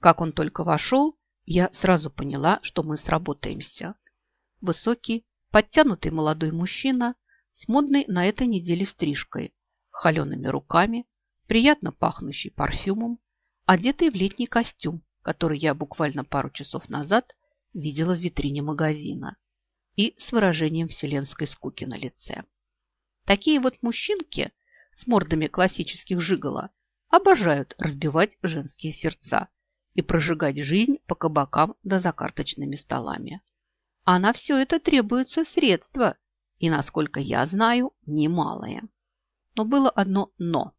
Как он только вошел, я сразу поняла, что мы сработаемся. Высокий, подтянутый молодой мужчина с модной на этой неделе стрижкой, холеными руками, приятно пахнущий парфюмом, одетый в летний костюм, который я буквально пару часов назад видела в витрине магазина, и с выражением вселенской скуки на лице. Такие вот мужчинки с мордами классических жигала обожают разбивать женские сердца и прожигать жизнь по кабакам да за карточными столами. А на все это требуются средства, и, насколько я знаю, немалые. Но было одно «но».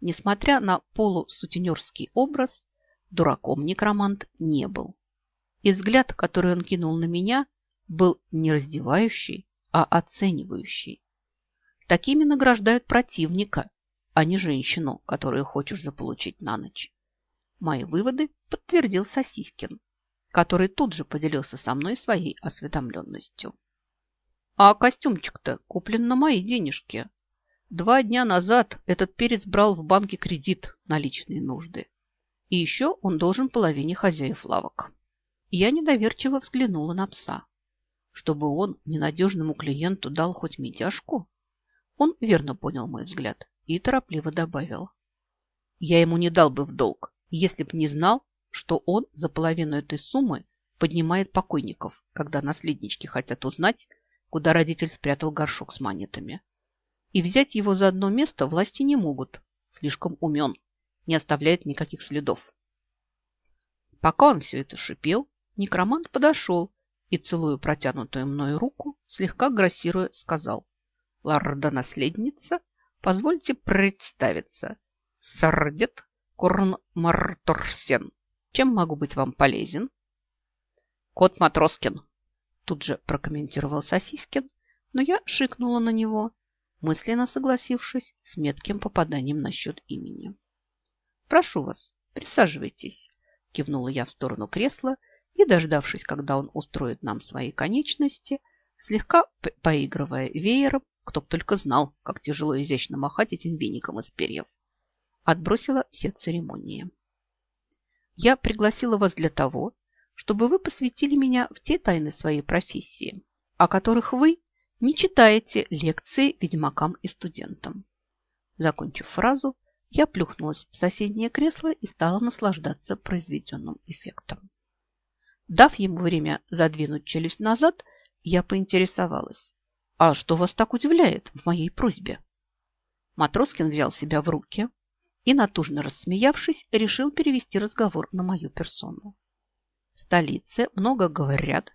Несмотря на полусутенерский образ, дураком некромант не был. И взгляд, который он кинул на меня, был не раздевающий, а оценивающий. Такими награждают противника, а не женщину, которую хочешь заполучить на ночь. Мои выводы подтвердил Сосискин, который тут же поделился со мной своей осведомленностью. А костюмчик-то куплен на мои денежки. Два дня назад этот перец брал в банке кредит на личные нужды. И еще он должен половине хозяев лавок. Я недоверчиво взглянула на пса. Чтобы он ненадежному клиенту дал хоть медяшку? Он верно понял мой взгляд и торопливо добавил. Я ему не дал бы в долг, если б не знал, что он за половину этой суммы поднимает покойников, когда наследнички хотят узнать, куда родитель спрятал горшок с монетами. И взять его за одно место власти не могут. Слишком умен, не оставляет никаких следов. Пока он все это шипел, некромант подошел и, целуя протянутую мною руку, слегка грассируя, сказал. Лорда-наследница, позвольте представиться. Сардет Корн Марторсен. Чем могу быть вам полезен? Кот Матроскин. Тут же прокомментировал Сосискин, но я шикнула на него, мысленно согласившись с метким попаданием насчет имени. «Прошу вас, присаживайтесь», – кивнула я в сторону кресла и, дождавшись, когда он устроит нам свои конечности, слегка поигрывая веером, кто б только знал, как тяжело изящно махать этим веником из перьев. Отбросила все церемонии. Я пригласила вас для того, чтобы вы посвятили меня в те тайны своей профессии, о которых вы не читаете лекции ведьмакам и студентам. Закончив фразу, я плюхнулась в соседнее кресло и стала наслаждаться произведенным эффектом. Дав ему время задвинуть челюсть назад, я поинтересовалась. «А что вас так удивляет в моей просьбе?» Матроскин взял себя в руки и, натужно рассмеявшись, решил перевести разговор на мою персону. В столице много говорят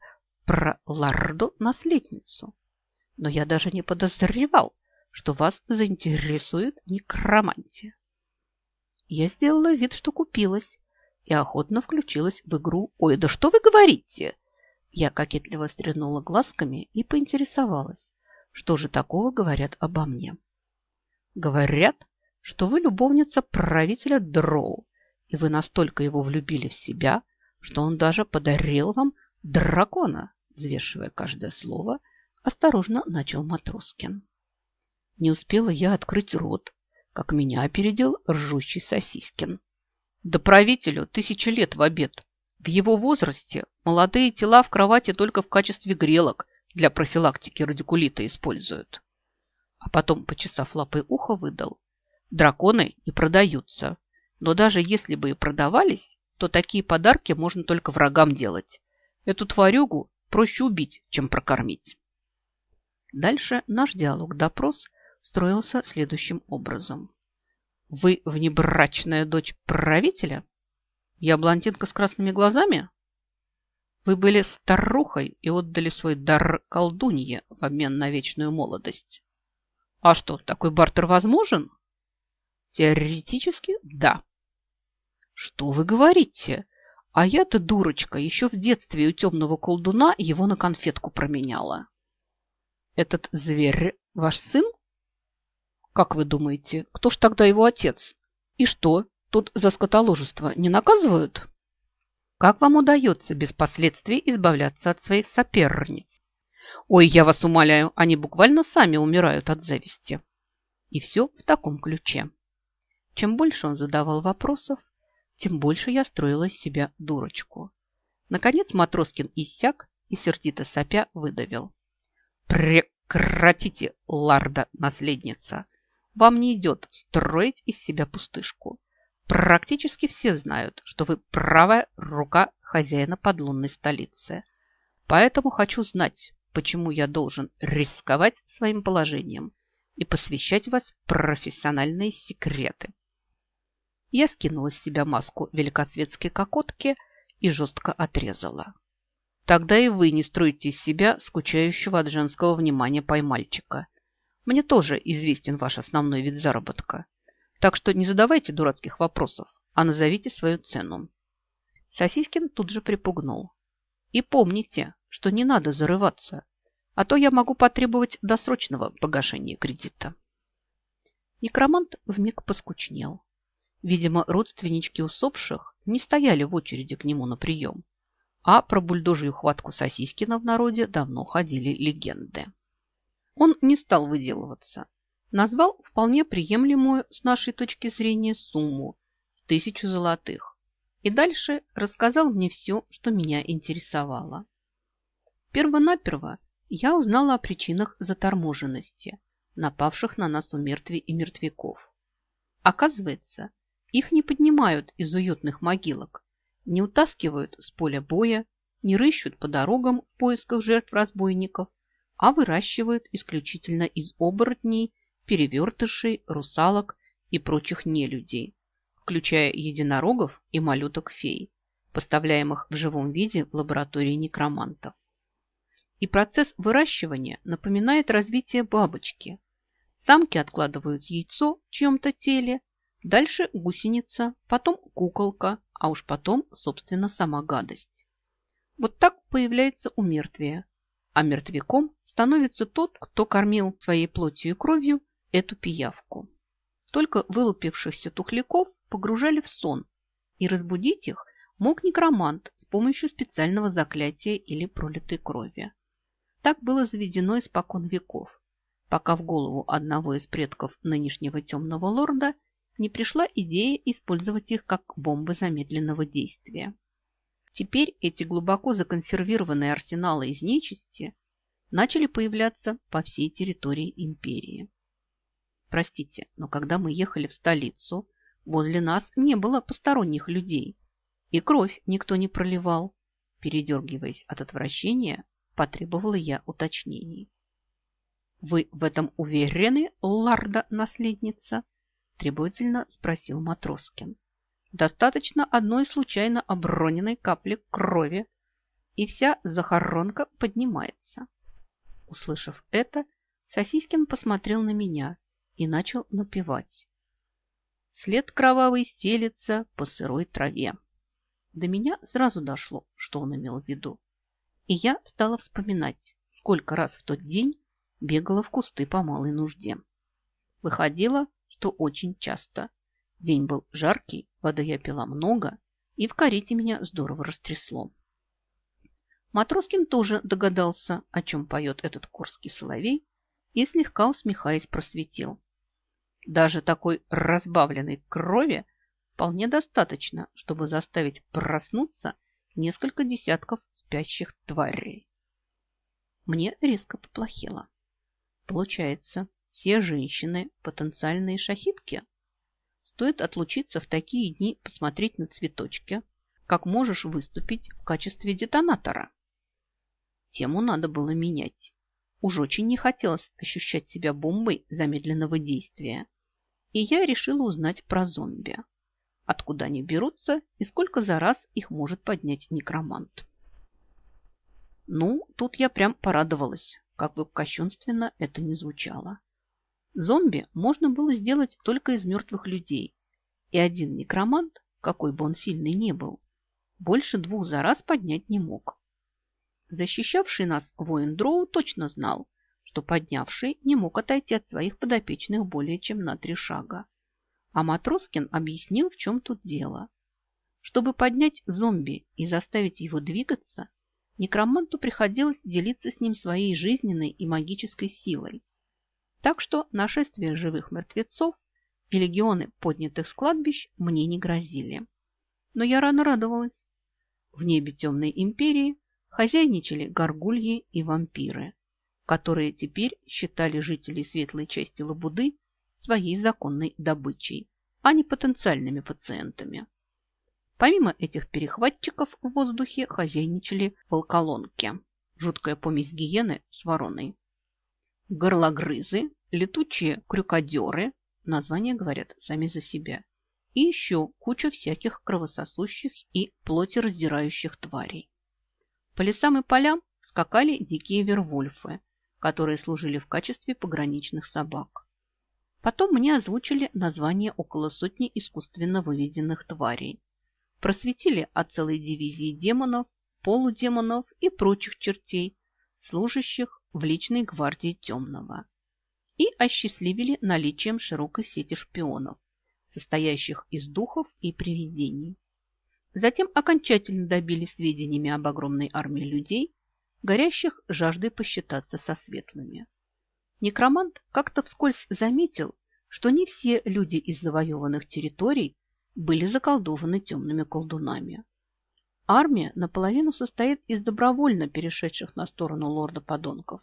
про Ларду-наследницу, но я даже не подозревал, что вас заинтересует некромантия. Я сделала вид, что купилась, и охотно включилась в игру «Ой, да что вы говорите?» Я кокетливо стрянула глазками и поинтересовалась. Что же такого говорят обо мне? Говорят, что вы любовница правителя Дроу, и вы настолько его влюбили в себя, что он даже подарил вам дракона, взвешивая каждое слово, осторожно начал Матроскин. Не успела я открыть рот, как меня опередил ржущий Сосискин. Да правителю тысячи лет в обед. В его возрасте молодые тела в кровати только в качестве грелок для профилактики радикулита используют. А потом, почесав лапой ухо, выдал. Драконы не продаются. Но даже если бы и продавались, то такие подарки можно только врагам делать. Эту тварюгу проще убить, чем прокормить. Дальше наш диалог-допрос строился следующим образом. Вы внебрачная дочь правителя? Я блондинка с красными глазами? Вы были старухой и отдали свой дар колдунье в обмен на вечную молодость. А что, такой бартер возможен? Теоретически, да. Что вы говорите? А я-то, дурочка, еще в детстве у темного колдуна его на конфетку променяла. Этот зверь ваш сын? Как вы думаете, кто ж тогда его отец? И что, тут за скотоложество не наказывают? Как вам удается без последствий избавляться от своих соперниц? Ой, я вас умоляю, они буквально сами умирают от зависти. И все в таком ключе. Чем больше он задавал вопросов, тем больше я строила из себя дурочку. Наконец Матроскин иссяк и, сердито сопя, выдавил. «Прекратите, Ларда-наследница! Вам не идет строить из себя пустышку. Практически все знают, что вы правая рука хозяина подлунной столицы. Поэтому хочу знать, почему я должен рисковать своим положением и посвящать вас профессиональные секреты. Я скинула с себя маску великосветской кокотки и жестко отрезала. Тогда и вы не строите из себя скучающего от женского внимания поймальчика. Мне тоже известен ваш основной вид заработка. Так что не задавайте дурацких вопросов, а назовите свою цену. Сосискин тут же припугнул. И помните, что не надо зарываться, а то я могу потребовать досрочного погашения кредита. Некромант вмиг поскучнел. Видимо, родственнички усопших не стояли в очереди к нему на прием, а про бульдожью хватку Сосискина в народе давно ходили легенды. Он не стал выделываться, назвал вполне приемлемую с нашей точки зрения сумму – тысячу золотых. И дальше рассказал мне все, что меня интересовало. Первонаперво я узнала о причинах заторможенности, напавших на нас у мертвей и мертвяков. Оказывается, их не поднимают из уютных могилок, не утаскивают с поля боя, не рыщут по дорогам в поисках жертв разбойников, а выращивают исключительно из оборотней перевертышей, русалок и прочих нелюдей, включая единорогов и малюток-фей, поставляемых в живом виде в лаборатории некромантов. И процесс выращивания напоминает развитие бабочки. Самки откладывают яйцо в чьем-то теле, дальше гусеница, потом куколка, а уж потом, собственно, сама гадость. Вот так появляется умертвие, а мертвяком становится тот, кто кормил своей плотью и кровью эту пиявку. Только вылупившихся тухляков погружали в сон, и разбудить их мог некромант с помощью специального заклятия или пролитой крови. Так было заведено испокон веков, пока в голову одного из предков нынешнего темного лорда не пришла идея использовать их как бомбы замедленного действия. Теперь эти глубоко законсервированные арсеналы из нечисти начали появляться по всей территории империи. Простите, но когда мы ехали в столицу, возле нас не было посторонних людей, и кровь никто не проливал. Передергиваясь от отвращения, потребовала я уточнений. «Вы в этом уверены, ларда-наследница?» Требовательно спросил Матроскин. «Достаточно одной случайно оброненной капли крови, и вся захоронка поднимается». Услышав это, Сосискин посмотрел на меня и начал напевать. След кровавый стелется по сырой траве. До меня сразу дошло, что он имел в виду. И я стала вспоминать, сколько раз в тот день бегала в кусты по малой нужде. Выходило, что очень часто. День был жаркий, воды я пила много, и в карете меня здорово растрясло. Матроскин тоже догадался, о чем поет этот курский соловей, и слегка усмехаясь просветил. Даже такой разбавленной крови вполне достаточно, чтобы заставить проснуться несколько десятков спящих тварей. Мне резко поплохело. Получается, все женщины – потенциальные шахидки? Стоит отлучиться в такие дни посмотреть на цветочки, как можешь выступить в качестве детонатора. Тему надо было менять. Уж очень не хотелось ощущать себя бомбой замедленного действия и я решила узнать про зомби. Откуда они берутся и сколько за раз их может поднять некромант. Ну, тут я прям порадовалась, как бы кощунственно это ни звучало. Зомби можно было сделать только из мертвых людей, и один некромант, какой бы он сильный не был, больше двух за раз поднять не мог. Защищавший нас воин Дроу точно знал, что поднявший не мог отойти от своих подопечных более чем на три шага. А Матроскин объяснил, в чем тут дело. Чтобы поднять зомби и заставить его двигаться, некроманту приходилось делиться с ним своей жизненной и магической силой. Так что нашествие живых мертвецов и легионы поднятых с кладбищ мне не грозили. но я рано радовалась. В небе темной империи хозяйничали горгульи и вампиры, которые теперь считали жителей светлой части Лабуды своей законной добычей, а не потенциальными пациентами. Помимо этих перехватчиков в воздухе хозяйничали волколонки, жуткая помесь гиены с вороной. Горлогрызы, летучие крюкодеры, названия говорят сами за себя, и еще куча всяких кровососущих и плотираздирающих тварей. По лесам и полям скакали дикие вервольфы, которые служили в качестве пограничных собак. Потом мне озвучили название около сотни искусственно выведенных тварей. Просветили о целой дивизии демонов, полудемонов и прочих чертей, служащих в личной гвардии темного. И осчастливили наличием широкой сети шпионов, состоящих из духов и привидений. Затем окончательно добили сведениями об огромной армии людей, горящих жаждой посчитаться со светлыми. Некромант как-то вскользь заметил, что не все люди из завоеванных территорий были заколдованы темными колдунами. Армия наполовину состоит из добровольно перешедших на сторону лорда-подонков,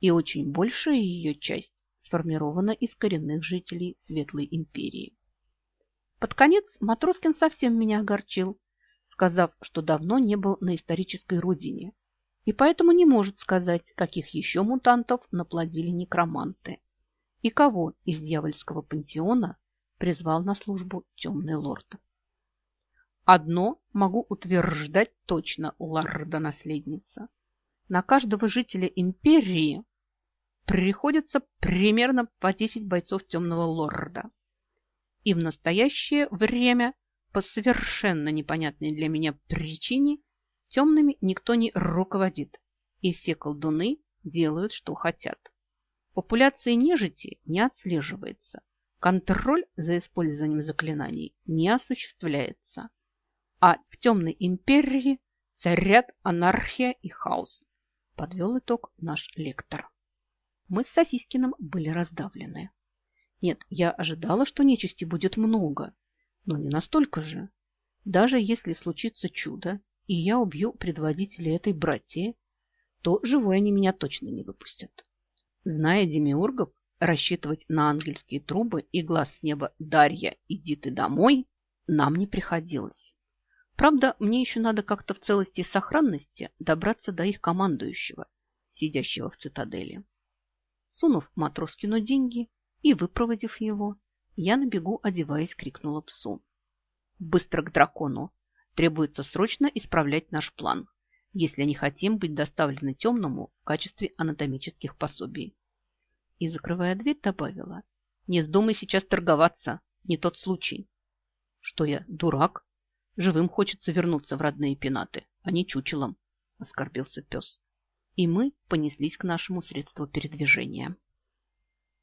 и очень большая ее часть сформирована из коренных жителей Светлой Империи. Под конец Матроскин совсем меня огорчил, сказав, что давно не был на исторической родине, и поэтому не может сказать, каких еще мутантов наплодили некроманты и кого из дьявольского пантеона призвал на службу темный лорд. Одно могу утверждать точно, лорда-наследница. На каждого жителя империи приходится примерно по 10 бойцов темного лорда и в настоящее время по совершенно непонятной для меня причине темными никто не руководит, и все колдуны делают, что хотят. Популяции нежити не отслеживается, контроль за использованием заклинаний не осуществляется, а в темной империи царят анархия и хаос, подвел итог наш лектор. Мы с Сосискиным были раздавлены. Нет, я ожидала, что нечисти будет много, но не настолько же. Даже если случится чудо, и я убью предводителя этой братьи, то живой они меня точно не выпустят. Зная демиургов, рассчитывать на ангельские трубы и глаз с неба «Дарья, иди ты домой» нам не приходилось. Правда, мне еще надо как-то в целости и сохранности добраться до их командующего, сидящего в цитадели. Сунув Матроскину деньги, и, выпроводив его, я на бегу, одеваясь, крикнула псу. «Быстро к дракону! Требуется срочно исправлять наш план, если не хотим быть доставлены темному в качестве анатомических пособий». И, закрывая дверь, добавила. «Не вздумай сейчас торговаться, не тот случай». «Что я, дурак? Живым хочется вернуться в родные пенаты, а не чучелом», – оскорбился пес. И мы понеслись к нашему средству передвижения.